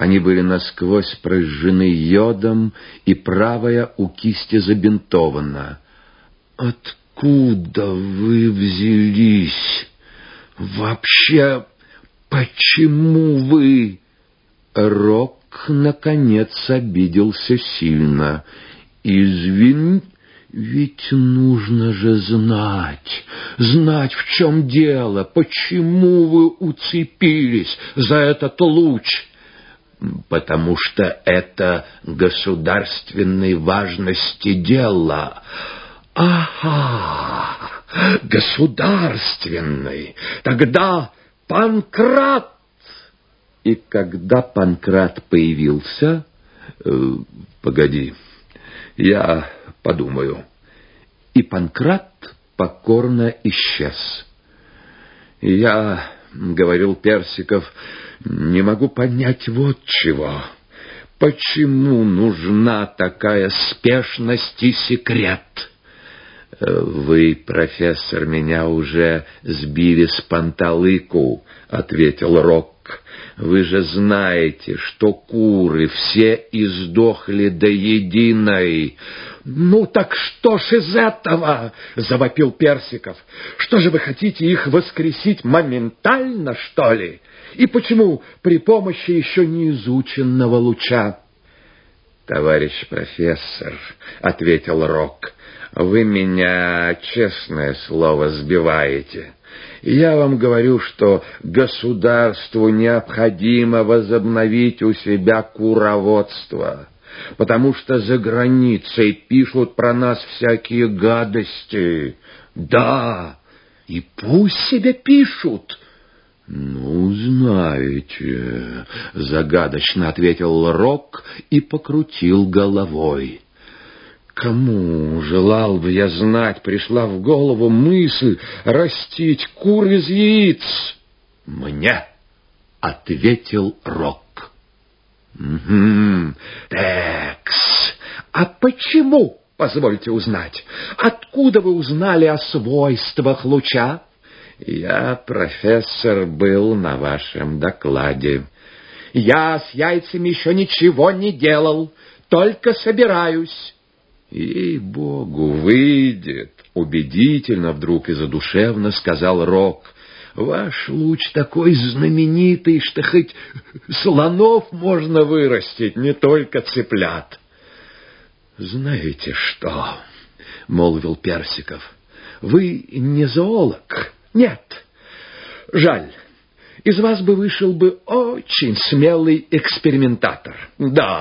Они были насквозь прожжены йодом, и правая у кисти забинтована. «Откуда вы взялись? Вообще, почему вы...» Рок, наконец, обиделся сильно. «Извин, ведь нужно же знать, знать, в чем дело, почему вы уцепились за этот луч» потому что это государственной важности дело. Ага, государственный. Тогда Панкрат. И когда Панкрат появился... Э, погоди, я подумаю. И Панкрат покорно исчез. Я, говорил Персиков, не могу понять вот чего. Почему нужна такая спешность и секрет? Вы, профессор, меня уже сбили с панталыку, ответил Рок. Вы же знаете, что куры все издохли до единой. «Ну так что ж из этого?» — завопил Персиков. «Что же вы хотите их воскресить моментально, что ли? И почему при помощи еще не изученного луча?» «Товарищ профессор», — ответил Рок, — «вы меня, честное слово, сбиваете». Я вам говорю, что государству необходимо возобновить у себя куроводство потому что за границей пишут про нас всякие гадости. Да, и пусть себе пишут. Ну, знаете, загадочно ответил Рок и покрутил головой. Кому, желал бы я знать, пришла в голову мысль растить кур из яиц? Мне, ответил Рок. Угу. Текс. А почему, позвольте узнать, откуда вы узнали о свойствах луча? Я, профессор, был на вашем докладе. Я с яйцами еще ничего не делал, только собираюсь. И богу выйдет, убедительно вдруг и задушевно сказал Рок. Ваш луч такой знаменитый, что хоть слонов можно вырастить, не только цыплят. Знаете что, — молвил Персиков, — вы не зоолог? Нет. Жаль. Из вас бы вышел бы очень смелый экспериментатор. Да.